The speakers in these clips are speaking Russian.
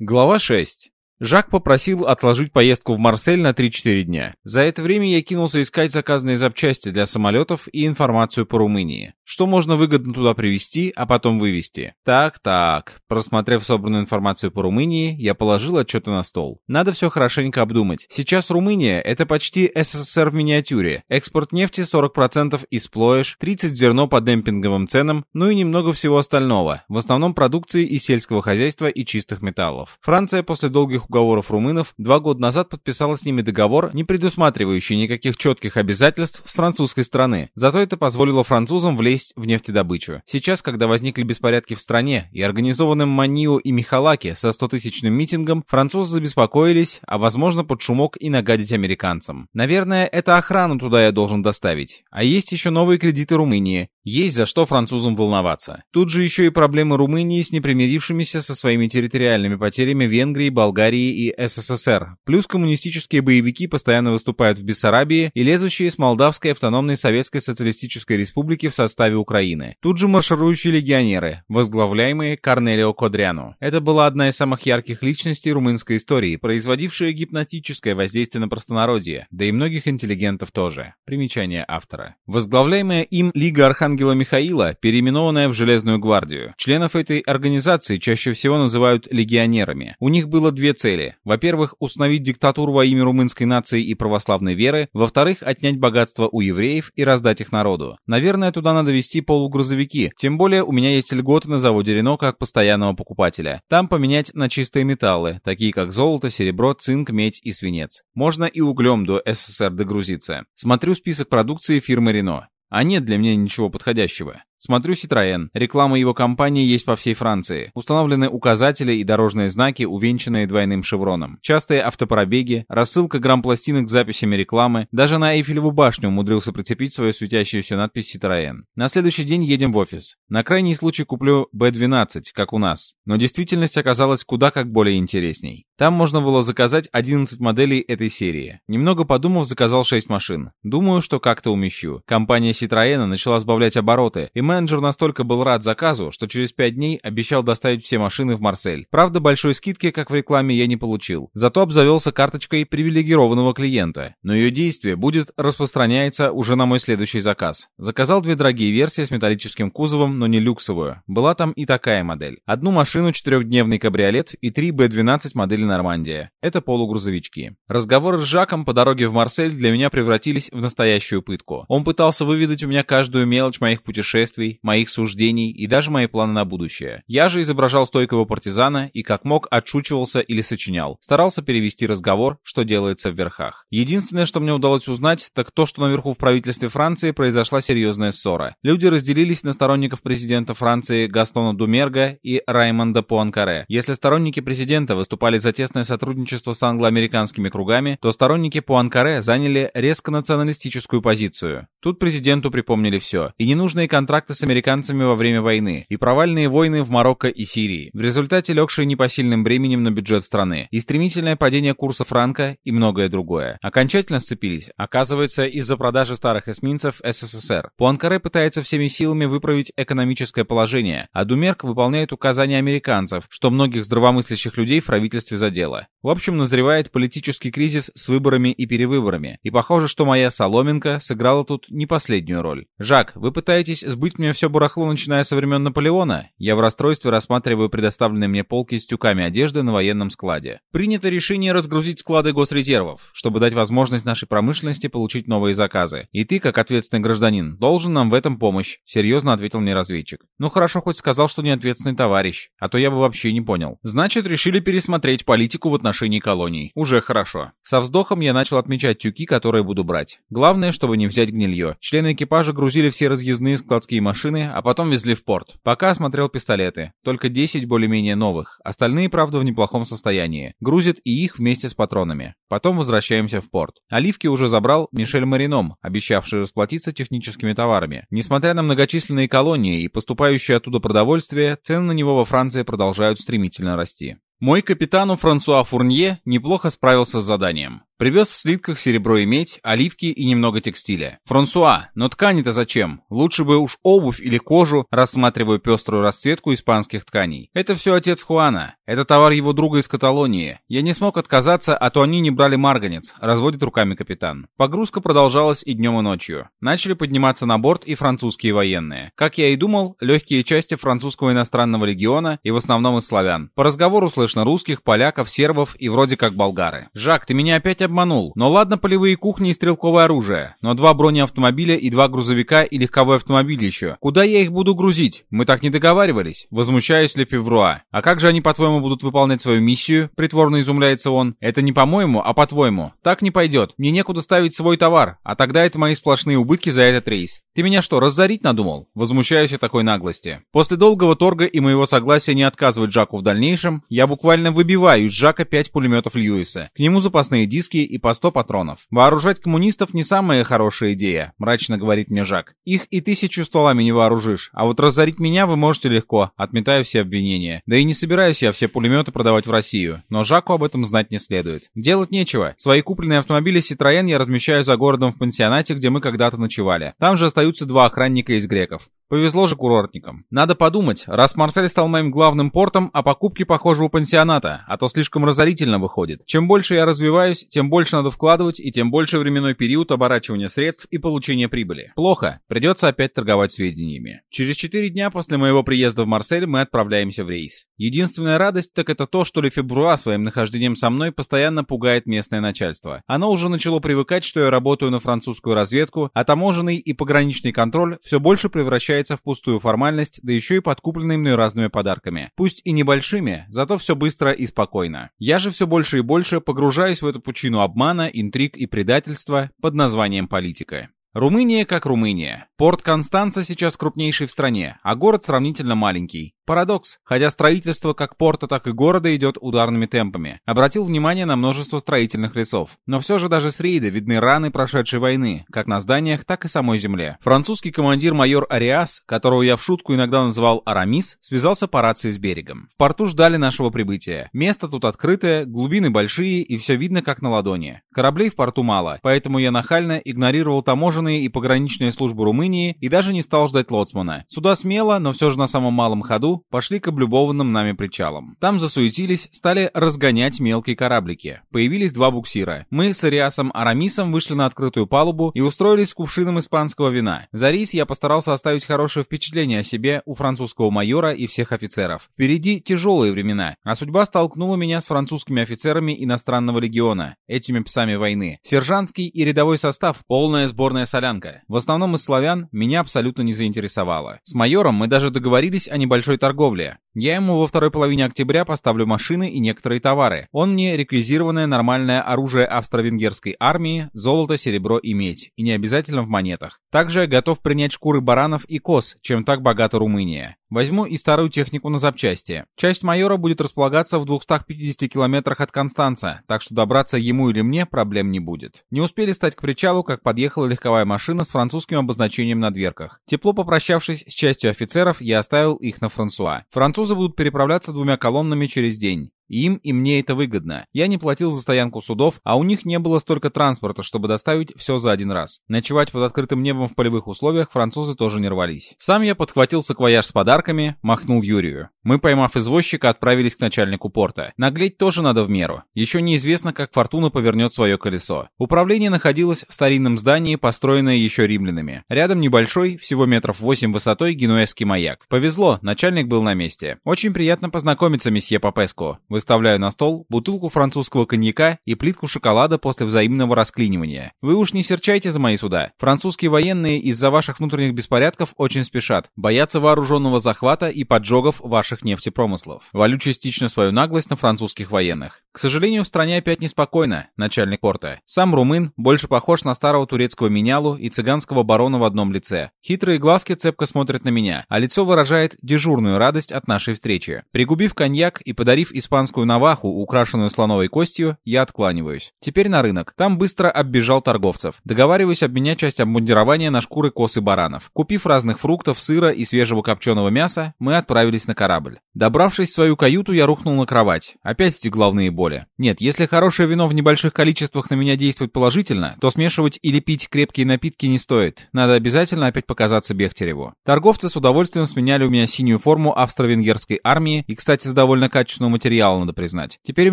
Глава 6. Жак попросил отложить поездку в Марсель на 3-4 дня. За это время я кинулся искать заказанные запчасти для самолетов и информацию по Румынии. Что можно выгодно туда привезти, а потом вывести. Так-так. Просмотрев собранную информацию по Румынии, я положил отчеты на стол. Надо все хорошенько обдумать. Сейчас Румыния — это почти СССР в миниатюре. Экспорт нефти 40% из плоешь, 30 зерно по демпинговым ценам, ну и немного всего остального. В основном продукции из сельского хозяйства и чистых металлов. Франция после долгих уговоров румынов, два года назад подписала с ними договор, не предусматривающий никаких четких обязательств с французской стороны. Зато это позволило французам влезть в нефтедобычу. Сейчас, когда возникли беспорядки в стране и организованным Манио и Михалаки со 100-тысячным митингом, французы забеспокоились, а возможно под шумок и нагадить американцам. Наверное, это охрану туда я должен доставить. А есть еще новые кредиты Румынии. Есть за что французам волноваться. Тут же еще и проблемы Румынии с непримирившимися со своими территориальными потерями Венгрии, Болгарии и СССР. Плюс коммунистические боевики постоянно выступают в Бессарабии и лезущие с Молдавской автономной Советской Социалистической Республики в составе Украины. Тут же марширующие легионеры, возглавляемые Корнелио Кодряну. Это была одна из самых ярких личностей румынской истории, производившая гипнотическое воздействие на простонародье, да и многих интеллигентов тоже. Примечание автора. Возглавляемая им Лига архангела Михаила, переименованная в Железную гвардию. Членов этой организации чаще всего называют легионерами. У них было две цели. Во-первых, установить диктатуру во имя румынской нации и православной веры. Во-вторых, отнять богатство у евреев и раздать их народу. Наверное, туда надо вести полугрузовики. Тем более, у меня есть льготы на заводе Рено как постоянного покупателя. Там поменять на чистые металлы, такие как золото, серебро, цинк, медь и свинец. Можно и углем до СССР догрузиться. Смотрю список продукции фирмы Рено. А нет для меня ничего подходящего. Смотрю Citroën. Реклама его компании есть по всей Франции. Установлены указатели и дорожные знаки, увенчанные двойным шевроном. Частые автопробеги, рассылка грамм-пластинок с записями рекламы. Даже на Эйфелеву башню умудрился прицепить свою светящуюся надпись Citroën. На следующий день едем в офис. На крайний случай куплю B12, как у нас. Но действительность оказалась куда как более интересней. Там можно было заказать 11 моделей этой серии. Немного подумав, заказал 6 машин. Думаю, что как-то умещу. Компания Citroën начала сбавлять обороты, и менеджер настолько был рад заказу, что через пять дней обещал доставить все машины в Марсель. Правда, большой скидки, как в рекламе, я не получил. Зато обзавелся карточкой привилегированного клиента. Но ее действие будет распространяется уже на мой следующий заказ. Заказал две дорогие версии с металлическим кузовом, но не люксовую. Была там и такая модель. Одну машину, четырехдневный кабриолет и три B12 модели Нормандия. Это полугрузовички. Разговоры с Жаком по дороге в Марсель для меня превратились в настоящую пытку. Он пытался выведать у меня каждую мелочь моих путешествий, моих суждений и даже мои планы на будущее. Я же изображал стойкого партизана и как мог отшучивался или сочинял. Старался перевести разговор, что делается в верхах. Единственное, что мне удалось узнать, так то, что наверху в правительстве Франции произошла серьезная ссора. Люди разделились на сторонников президента Франции Гастона Думерга и Раймонда Пуанкаре. Если сторонники президента выступали за тесное сотрудничество с англо-американскими кругами, то сторонники Пуанкаре заняли резко националистическую позицию. Тут президенту припомнили все. И ненужные контракты с американцами во время войны, и провальные войны в Марокко и Сирии, в результате легшие непосильным бременем на бюджет страны, и стремительное падение курса франка и многое другое. Окончательно сцепились, оказывается, из-за продажи старых эсминцев СССР. Пуанкаре пытается всеми силами выправить экономическое положение, а Думерк выполняет указания американцев, что многих здравомыслящих людей в правительстве задело. В общем, назревает политический кризис с выборами и перевыборами, и похоже, что моя соломинка сыграла тут не последнюю роль. Жак, вы пытаетесь сбыть мне все барахло, начиная со времен Наполеона? Я в расстройстве рассматриваю предоставленные мне полки с тюками одежды на военном складе. Принято решение разгрузить склады госрезервов, чтобы дать возможность нашей промышленности получить новые заказы. И ты, как ответственный гражданин, должен нам в этом помощь, серьезно ответил мне разведчик. Ну хорошо, хоть сказал, что не ответственный товарищ, а то я бы вообще не понял. Значит, решили пересмотреть политику в отношении колоний. Уже хорошо. Со вздохом я начал отмечать тюки, которые буду брать. Главное, чтобы не взять гнилье. Члены экипажа грузили все разъездные складские машины а потом везли в порт. Пока осмотрел пистолеты. Только 10 более-менее новых. Остальные, правда, в неплохом состоянии. Грузят и их вместе с патронами. Потом возвращаемся в порт. Оливки уже забрал Мишель Марином, обещавший расплатиться техническими товарами. Несмотря на многочисленные колонии и поступающее оттуда продовольствие, цены на него во Франции продолжают стремительно расти. Мой капитану Франсуа Фурнье неплохо справился с заданием. Привез в слитках серебро и медь, оливки и немного текстиля. Франсуа, но ткани-то зачем? Лучше бы уж обувь или кожу, рассматриваю пеструю расцветку испанских тканей. Это все отец Хуана. Это товар его друга из Каталонии. Я не смог отказаться, а то они не брали марганец, разводит руками капитан. Погрузка продолжалась и днем, и ночью. Начали подниматься на борт и французские военные. Как я и думал, легкие части французского иностранного легиона и в основном из славян. По разговору слышно русских, поляков, сербов и вроде как болгары. «Жак, ты меня опять обманул. Но ладно полевые кухни и стрелковое оружие. Но два бронеавтомобиля и два грузовика и легковой автомобиль еще. Куда я их буду грузить? Мы так не договаривались. Возмущаюсь ли Февруа. А как же они, по-твоему, будут выполнять свою миссию? Притворно изумляется он. Это не по-моему, а по-твоему. Так не пойдет. Мне некуда ставить свой товар. А тогда это мои сплошные убытки за этот рейс. Ты меня что, разорить надумал? Возмущаюсь я такой наглости. После долгого торга и моего согласия не отказывать Жаку в дальнейшем, я буквально выбиваю из Жака пять пулеметов Льюиса. К нему запасные диски и по 100 патронов. Вооружать коммунистов не самая хорошая идея, мрачно говорит мне Жак. Их и тысячу стволами не вооружишь, а вот разорить меня вы можете легко, отметаю все обвинения. Да и не собираюсь я все пулеметы продавать в Россию, но Жаку об этом знать не следует. Делать нечего. Свои купленные автомобили Citroёn я размещаю за городом в пансионате, где мы когда-то ночевали. Там же остаются два охранника из греков. Повезло же курортникам. Надо подумать, раз Марсель стал моим главным портом, а покупки, похоже, у пансионата, а то слишком разорительно выходит. Чем больше я развиваюсь, тем больше надо вкладывать, и тем больше временной период оборачивания средств и получения прибыли. Плохо. Придется опять торговать сведениями. Через 4 дня после моего приезда в Марсель мы отправляемся в рейс. Единственная радость так это то, что Лефебруа своим нахождением со мной постоянно пугает местное начальство. Оно уже начало привыкать, что я работаю на французскую разведку, а таможенный и пограничный контроль все больше превращается в пустую формальность, да еще и подкупленный мной разными подарками. Пусть и небольшими, зато все быстро и спокойно. Я же все больше и больше погружаюсь в эту пучину обмана, интриг и предательства под названием политика. Румыния как Румыния. Порт Констанца сейчас крупнейший в стране, а город сравнительно маленький. Парадокс. Хотя строительство как порта, так и города идет ударными темпами. Обратил внимание на множество строительных лесов. Но все же даже с рейда видны раны прошедшей войны, как на зданиях, так и самой земле. Французский командир майор Ариас, которого я в шутку иногда называл Арамис, связался по рации с берегом. В порту ждали нашего прибытия. Место тут открытое, глубины большие и все видно как на ладони. Кораблей в порту мало, поэтому я нахально игнорировал таможенные и пограничные службы Румынии и даже не стал ждать лоцмана. Сюда смело, но все же на самом малом ходу пошли к облюбованным нами причалам. Там засуетились, стали разгонять мелкие кораблики. Появились два буксира. Мы с Ариасом Арамисом вышли на открытую палубу и устроились с кувшином испанского вина. За рейс я постарался оставить хорошее впечатление о себе у французского майора и всех офицеров. Впереди тяжелые времена, а судьба столкнула меня с французскими офицерами иностранного легиона, этими псами войны. Сержантский и рядовой состав, полная сборная солянка. В основном из славян меня абсолютно не заинтересовало. С майором мы даже договорились о небольшой торговле. Я ему во второй половине октября поставлю машины и некоторые товары. Он мне реквизированное нормальное оружие австро-венгерской армии, золото, серебро и медь, и не обязательно в монетах. Также готов принять шкуры баранов и коз, чем так богата Румыния. Возьму и старую технику на запчасти. Часть майора будет располагаться в 250 километрах от Констанца, так что добраться ему или мне проблем не будет. Не успели стать к причалу, как подъехала легковая машина с французским обозначением на дверках. Тепло попрощавшись с частью офицеров, я оставил их на Франсуа. Французы будут переправляться двумя колоннами через день. Им и мне это выгодно. Я не платил за стоянку судов, а у них не было столько транспорта, чтобы доставить все за один раз. Ночевать под открытым небом в полевых условиях французы тоже не рвались. Сам я подхватил саквояж с подарками, махнул Юрию. Мы, поймав извозчика, отправились к начальнику порта. Наглеть тоже надо в меру. Еще неизвестно, как Фортуна повернет свое колесо. Управление находилось в старинном здании, построенное еще римлянами. Рядом небольшой, всего метров 8 высотой, генуэзский маяк. Повезло, начальник был на месте. Очень приятно познакомиться, месье Папеско. Выставляю на стол бутылку французского коньяка и плитку шоколада после взаимного расклинивания. Вы уж не серчайте за мои суда. Французские военные из-за ваших внутренних беспорядков очень спешат. Боятся вооруженного захвата и поджогов ваших нефтепромыслов. Валю частично свою наглость на французских военных. К сожалению, в стране опять неспокойно, начальник порта. Сам румын больше похож на старого турецкого менялу и цыганского барона в одном лице. Хитрые глазки цепко смотрят на меня, а лицо выражает дежурную радость от нашей встречи. Пригубив коньяк и подарив испанскому испанскую наваху, украшенную слоновой костью, я откланиваюсь. Теперь на рынок. Там быстро оббежал торговцев. Договариваюсь обменять часть обмундирования на шкуры косы баранов. Купив разных фруктов, сыра и свежего копченого мяса, мы отправились на корабль. Добравшись в свою каюту, я рухнул на кровать. Опять эти головные боли. Нет, если хорошее вино в небольших количествах на меня действует положительно, то смешивать или пить крепкие напитки не стоит. Надо обязательно опять показаться Бехтереву. Торговцы с удовольствием сменяли у меня синюю форму австро-венгерской армии, и, кстати, с довольно качественного материала, надо признать. Теперь у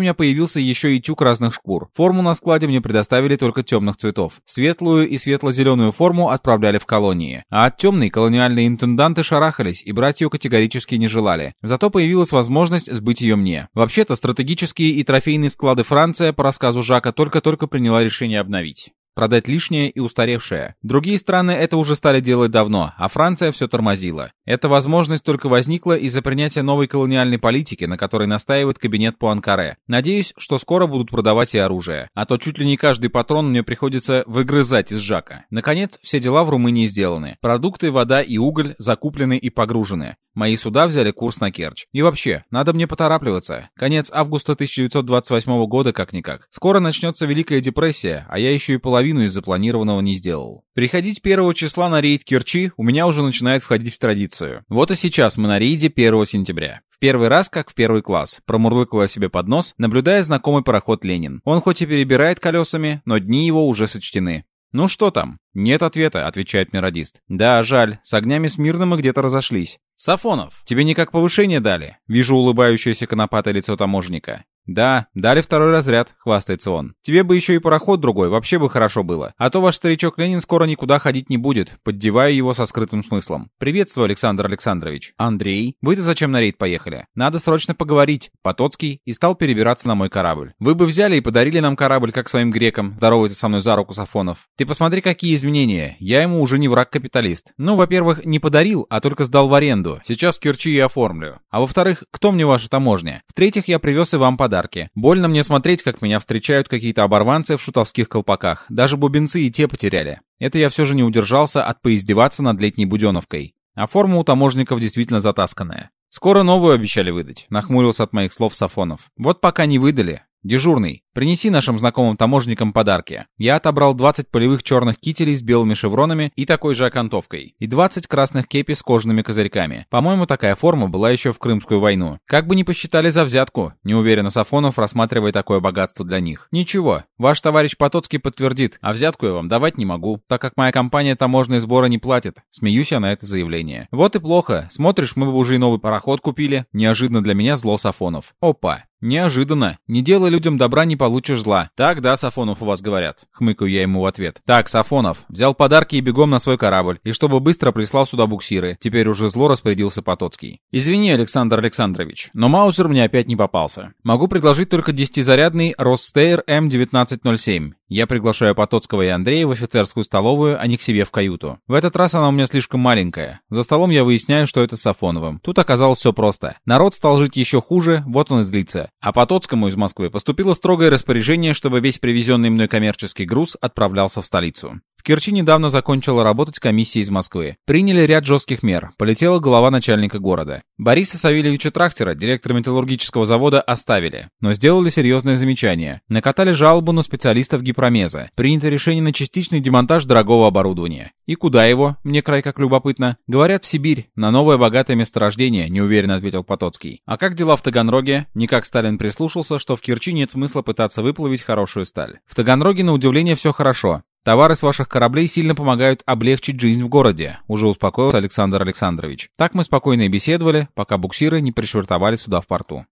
меня появился еще и тюк разных шкур. Форму на складе мне предоставили только темных цветов. Светлую и светло-зеленую форму отправляли в колонии. А от темной колониальные интенданты шарахались и брать ее категорически не желали. Зато появилась возможность сбыть ее мне. Вообще-то стратегические и трофейные склады Франция, по рассказу Жака, только-только приняла решение обновить. Продать лишнее и устаревшее. Другие страны это уже стали делать давно, а Франция все тормозила. Эта возможность только возникла из-за принятия новой колониальной политики, на которой настаивает кабинет по Анкаре. Надеюсь, что скоро будут продавать и оружие. А то чуть ли не каждый патрон мне приходится выгрызать из Жака. Наконец, все дела в Румынии сделаны. Продукты, вода и уголь закуплены и погружены. Мои суда взяли курс на Керчь. И вообще, надо мне поторапливаться. Конец августа 1928 года как-никак. Скоро начнется Великая депрессия, а я еще и половину из запланированного не сделал. Приходить первого числа на рейд Керчи у меня уже начинает входить в традицию. Вот и сейчас мы на рейде 1 сентября. Первый раз, как в первый класс, промурлыкала себе под нос, наблюдая знакомый пароход «Ленин». Он хоть и перебирает колесами, но дни его уже сочтены. «Ну что там?» «Нет ответа», — отвечает мне радист. «Да, жаль, с огнями Смирно мы где-то разошлись». «Сафонов, тебе никак повышение дали?» Вижу улыбающееся конопатое лицо таможенника. «Да, дали второй разряд», — хвастается он. «Тебе бы еще и пароход другой, вообще бы хорошо было. А то ваш старичок Ленин скоро никуда ходить не будет», поддевая его со скрытым смыслом. «Приветствую, Александр Александрович». «Андрей, вы-то зачем на рейд поехали?» «Надо срочно поговорить». Потоцкий и стал перебираться на мой корабль. «Вы бы взяли и подарили нам корабль, как своим грекам», здоровается со мной за руку Сафонов. «Ты посмотри, какие изменения. Я ему уже не враг-капиталист. Ну, во-первых, не подарил, а только сдал в аренду. Сейчас в Керчи и оформлю. А во-вторых, кто мне ваша таможня? В-третьих, я привез и вам подарок подарки. Больно мне смотреть, как меня встречают какие-то оборванцы в шутовских колпаках. Даже бубенцы и те потеряли. Это я все же не удержался от поиздеваться над летней Буденовкой. А форма у таможников действительно затасканная. Скоро новую обещали выдать, нахмурился от моих слов Сафонов. Вот пока не выдали. Дежурный, принеси нашим знакомым таможникам подарки. Я отобрал 20 полевых черных кителей с белыми шевронами и такой же окантовкой, и 20 красных кепи с кожаными козырьками. По-моему, такая форма была еще в Крымскую войну. Как бы не посчитали за взятку, неуверенно Сафонов, рассматривая такое богатство для них. Ничего, ваш товарищ Потоцкий подтвердит, а взятку я вам давать не могу, так как моя компания таможенные сборы не платит. Смеюсь я на это заявление. Вот и плохо. Смотришь, мы бы уже и новый пароход купили. Неожиданно для меня зло Сафонов. Опа, «Неожиданно. Не делай людям добра, не получишь зла». «Так, да, Сафонов у вас говорят», — хмыкаю я ему в ответ. «Так, Сафонов, взял подарки и бегом на свой корабль, и чтобы быстро прислал сюда буксиры». Теперь уже зло распорядился Потоцкий. «Извини, Александр Александрович, но Маузер мне опять не попался. Могу предложить только десятизарядный Росстейр М1907. Я приглашаю Потоцкого и Андрея в офицерскую столовую, а не к себе в каюту. В этот раз она у меня слишком маленькая. За столом я выясняю, что это с Сафоновым. Тут оказалось все просто. Народ стал жить еще хуже, вот он и злится. А Потоцкому из Москвы поступило строгое распоряжение, чтобы весь привезенный мной коммерческий груз отправлялся в столицу. В Керчи недавно закончила работать комиссия из Москвы. Приняли ряд жестких мер. Полетела голова начальника города. Бориса Савельевича Трахтера, директора металлургического завода, оставили. Но сделали серьезное замечание. Накатали жалобу на специалистов гипромеза. Принято решение на частичный демонтаж дорогого оборудования. И куда его? Мне край как любопытно. Говорят, в Сибирь. На новое богатое месторождение, неуверенно ответил Потоцкий. А как дела в Таганроге? Никак Сталин прислушался, что в Керчи нет смысла пытаться выплавить хорошую сталь. В Таганроге, на удивление, все хорошо. Товары с ваших кораблей сильно помогают облегчить жизнь в городе, уже успокоился Александр Александрович. Так мы спокойно и беседовали, пока буксиры не пришвартовали сюда в порту.